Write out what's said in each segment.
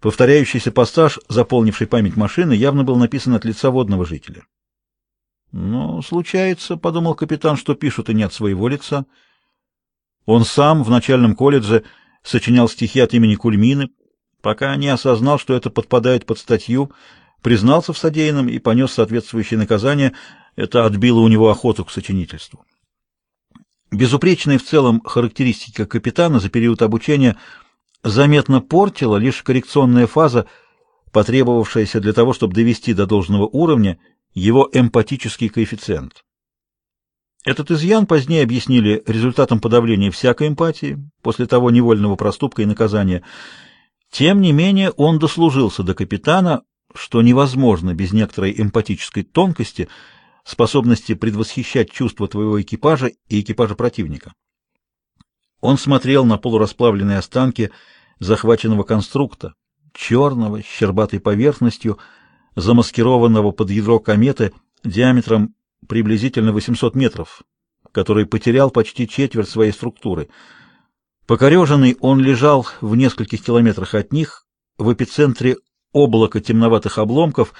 Повторяющийся пассаж, заполнивший память машины, явно был написан от лица водного жителя. «Ну, случается, — подумал капитан, — что пишут и не от своего лица. Он сам в начальном колледже сочинял стихи от имени Кульмины, пока не осознал, что это подпадает под статью, признался в содеянном и понес соответствующее наказание. Это отбило у него охоту к сочинительству. Безупречная в целом характеристика капитана за период обучения заметно портила лишь коррекционная фаза, потребовавшаяся для того, чтобы довести до должного уровня его эмпатический коэффициент. Этот изъян позднее объяснили результатом подавления всякой эмпатии после того невольного проступка и наказания. Тем не менее, он дослужился до капитана, что невозможно без некоторой эмпатической тонкости, способности предвосхищать чувства твоего экипажа и экипажа противника. Он смотрел на полурасплавленные останки захваченного конструкта, черного, с щербатой поверхностью, замаскированного под ядро кометы диаметром приблизительно 800 метров, который потерял почти четверть своей структуры. Покореженный он лежал в нескольких километрах от них, в эпицентре облака темноватых обломков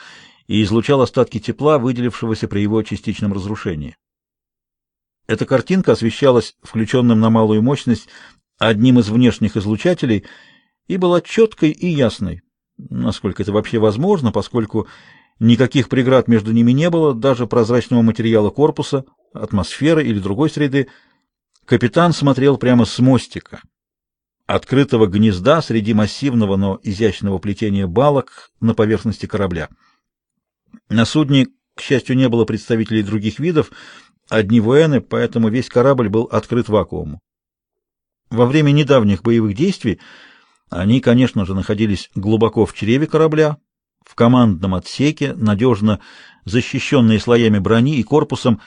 и излучал остатки тепла, выделившегося при его частичном разрушении. Эта картинка освещалась включенным на малую мощность одним из внешних излучателей и была четкой и ясной, насколько это вообще возможно, поскольку никаких преград между ними не было, даже прозрачного материала корпуса, атмосферы или другой среды. Капитан смотрел прямо с мостика, открытого гнезда среди массивного, но изящного плетения балок на поверхности корабля. На судне, к счастью, не было представителей других видов, одни воены, поэтому весь корабль был открыт вакууму. Во время недавних боевых действий они, конечно же, находились глубоко в чреве корабля, в командном отсеке, надежно защищенные слоями брони и корпусом,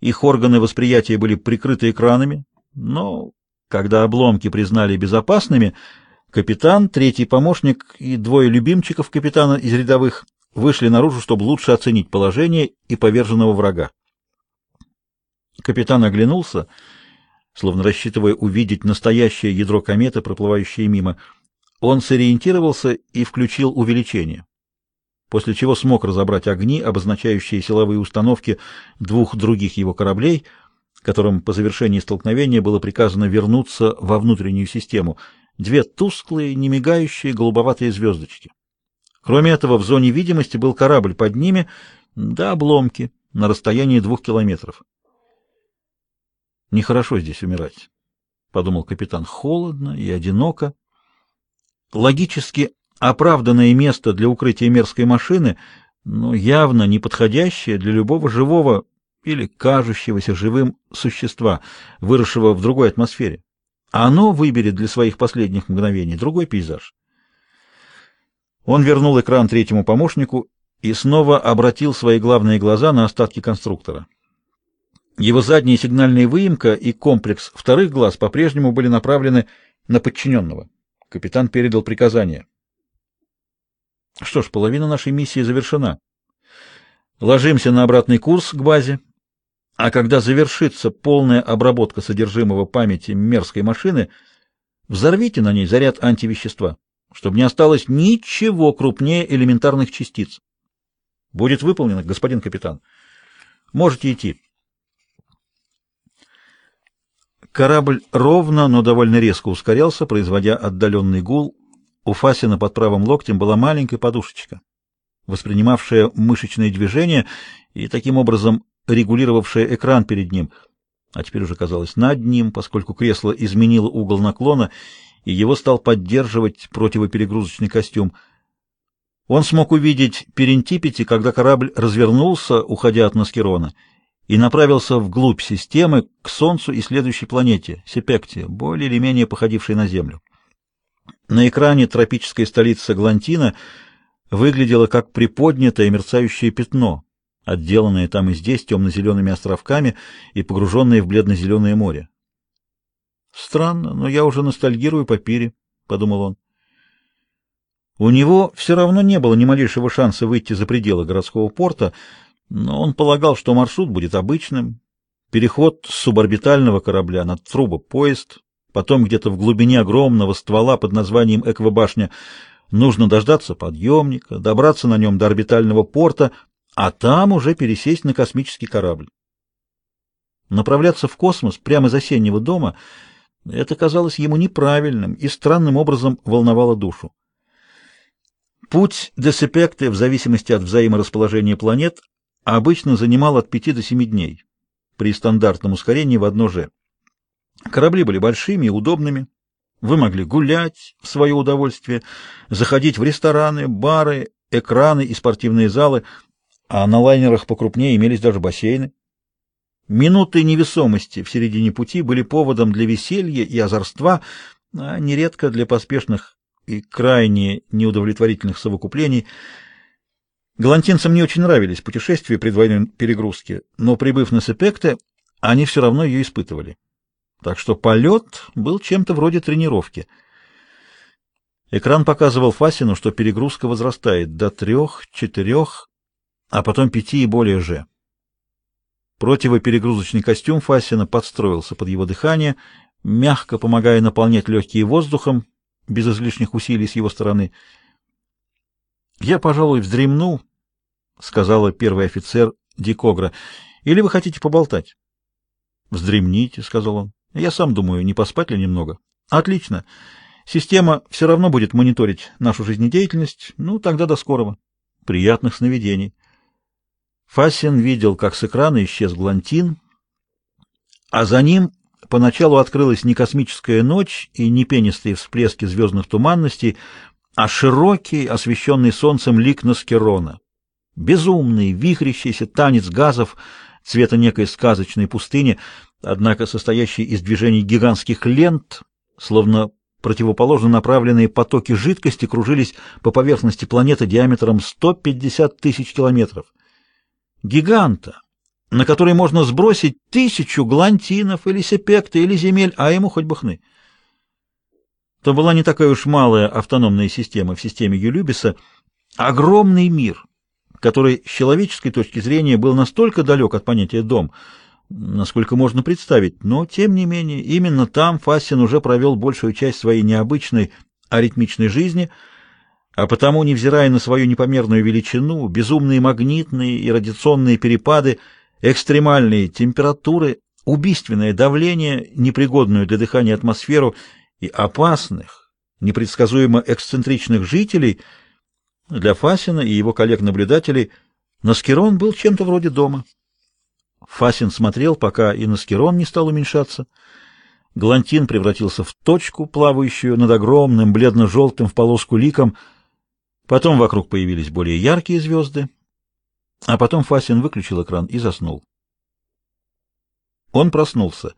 их органы восприятия были прикрыты экранами, но когда обломки признали безопасными, капитан, третий помощник и двое любимчиков капитана из рядовых вышли наружу, чтобы лучше оценить положение и поверженного врага. Капитан оглянулся, словно рассчитывая увидеть настоящее ядро кометы, проплывающее мимо. Он сориентировался и включил увеличение, после чего смог разобрать огни, обозначающие силовые установки двух других его кораблей, которым по завершении столкновения было приказано вернуться во внутреннюю систему, две тусклые, немигающие голубоватые звездочки. Кроме этого, в зоне видимости был корабль под ними, да обломки на расстоянии двух километров. Нехорошо здесь умирать, подумал капитан. Холодно и одиноко. Логически оправданное место для укрытия мерзкой машины, но явно неподходящее для любого живого или кажущегося живым существа, выросшего в другой атмосфере. Оно выберет для своих последних мгновений другой пейзаж. Он вернул экран третьему помощнику и снова обратил свои главные глаза на остатки конструктора. Его задняя сигнальная выемка и комплекс вторых глаз по-прежнему были направлены на подчиненного. Капитан передал приказание. Что ж, половина нашей миссии завершена. Ложимся на обратный курс к базе, а когда завершится полная обработка содержимого памяти мерзкой машины, взорвите на ней заряд антивещества, чтобы не осталось ничего крупнее элементарных частиц. Будет выполнено, господин капитан. Можете идти. Корабль ровно, но довольно резко ускорялся, производя отдаленный гул. У Фасина под правым локтем была маленькая подушечка, воспринимавшая мышечные движения и таким образом регулировавшая экран перед ним, а теперь уже казалось над ним, поскольку кресло изменило угол наклона, и его стал поддерживать противоперегрузочный костюм. Он смог увидеть Перентипити, когда корабль развернулся, уходя от Маскирона, и направился вглубь системы, к Солнцу и следующей планете, Сепекте, более или менее походившей на Землю. На экране тропическая столица Глантина выглядела как приподнятое мерцающее пятно, отделанное там и здесь темно-зелеными островками и погруженное в бледно-зеленое море. «Странно, но я уже ностальгирую по Пире», — подумал он. У него все равно не было ни малейшего шанса выйти за пределы городского порта, но он полагал, что маршрут будет обычным. Переход с суборбитального корабля на трубопоезд, потом где-то в глубине огромного ствола под названием Эквабашня Нужно дождаться подъемника, добраться на нем до орбитального порта, а там уже пересесть на космический корабль. Направляться в космос прямо из осеннего дома — это казалось ему неправильным и странным образом волновало душу. Путь Десепекты, в зависимости от взаиморасположения планет, обычно занимал от пяти до семи дней при стандартном ускорении в одно же. Корабли были большими и удобными. Вы могли гулять в свое удовольствие, заходить в рестораны, бары, экраны и спортивные залы, а на лайнерах покрупнее имелись даже бассейны. Минуты невесомости в середине пути были поводом для веселья и озорства, а нередко для поспешных и крайне неудовлетворительных совокуплений. Галантинцам не очень нравились путешествия предвоенной перегрузки, но, прибыв на Сепекте, они все равно ее испытывали. Так что полет был чем-то вроде тренировки. Экран показывал Фасину, что перегрузка возрастает до трех, четырех, а потом пяти и более же. Противоперегрузочный костюм Фасина подстроился под его дыхание, мягко помогая наполнять легкие воздухом, без излишних усилий с его стороны. «Я, пожалуй, вздремну», — сказала первый офицер Дикогра. «Или вы хотите поболтать?» «Вздремните», — сказал он. Я сам думаю, не поспать ли немного. Отлично. Система все равно будет мониторить нашу жизнедеятельность. Ну, тогда до скорого. Приятных сновидений. Фасин видел, как с экрана исчез Глантин, а за ним поначалу открылась не космическая ночь и не пенистые всплески звездных туманностей, а широкий, освещенный солнцем лик Наскерона. Безумный, вихрящийся танец газов цвета некой сказочной пустыни — однако состоящий из движений гигантских лент, словно противоположно направленные потоки жидкости кружились по поверхности планеты диаметром 150 тысяч километров. Гиганта, на который можно сбросить тысячу глантинов или сепекта или земель, а ему хоть бы хны. То была не такая уж малая автономная система в системе Юлюбиса, огромный мир, который с человеческой точки зрения был настолько далек от понятия «дом», насколько можно представить, но, тем не менее, именно там Фастин уже провел большую часть своей необычной аритмичной жизни, а потому, невзирая на свою непомерную величину, безумные магнитные и радиационные перепады, экстремальные температуры, убийственное давление, непригодную для дыхания атмосферу и опасных, непредсказуемо эксцентричных жителей, для Фасина и его коллег-наблюдателей Наскерон был чем-то вроде дома. Фасин смотрел, пока и Наскерон не стал уменьшаться. Глантин превратился в точку, плавающую над огромным бледно-желтым в полоску ликом. Потом вокруг появились более яркие звезды. А потом Фасин выключил экран и заснул. Он проснулся.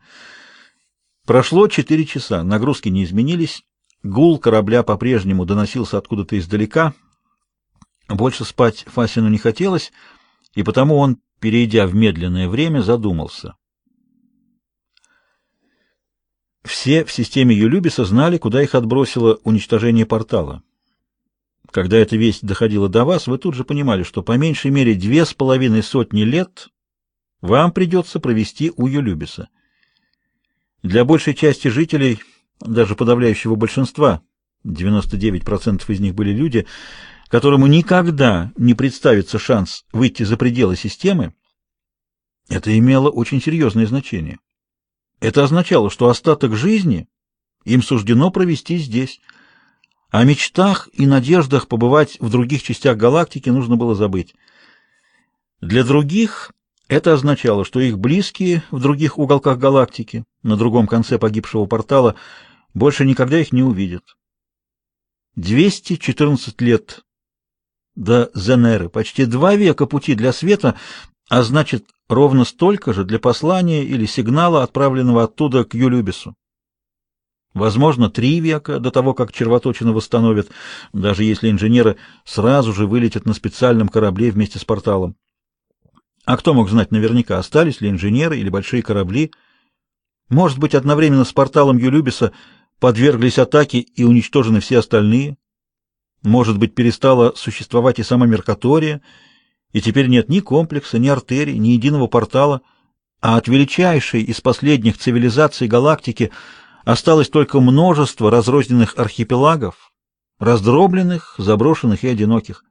Прошло четыре часа, нагрузки не изменились, гул корабля по-прежнему доносился откуда-то издалека. Больше спать Фасину не хотелось, и потому он перейдя в медленное время, задумался. Все в системе Юлюбиса знали, куда их отбросило уничтожение портала. Когда эта весть доходила до вас, вы тут же понимали, что по меньшей мере две с половиной сотни лет вам придется провести у Юлюбиса. Для большей части жителей, даже подавляющего большинства, 99% из них были люди, которому никогда не представится шанс выйти за пределы системы, это имело очень серьезное значение. Это означало, что остаток жизни им суждено провести здесь. О мечтах и надеждах побывать в других частях галактики нужно было забыть. Для других это означало, что их близкие в других уголках галактики, на другом конце погибшего портала, больше никогда их не увидят. 214 лет до Зенеры, почти два века пути для света, а значит, ровно столько же для послания или сигнала, отправленного оттуда к Юлюбису. Возможно, три века до того, как червоточину восстановят, даже если инженеры сразу же вылетят на специальном корабле вместе с порталом. А кто мог знать наверняка, остались ли инженеры или большие корабли? Может быть, одновременно с порталом Юлюбиса подверглись атаке и уничтожены все остальные? Может быть, перестала существовать и сама Меркатория, и теперь нет ни комплекса, ни артерий, ни единого портала, а от величайшей из последних цивилизаций галактики осталось только множество разрозненных архипелагов, раздробленных, заброшенных и одиноких.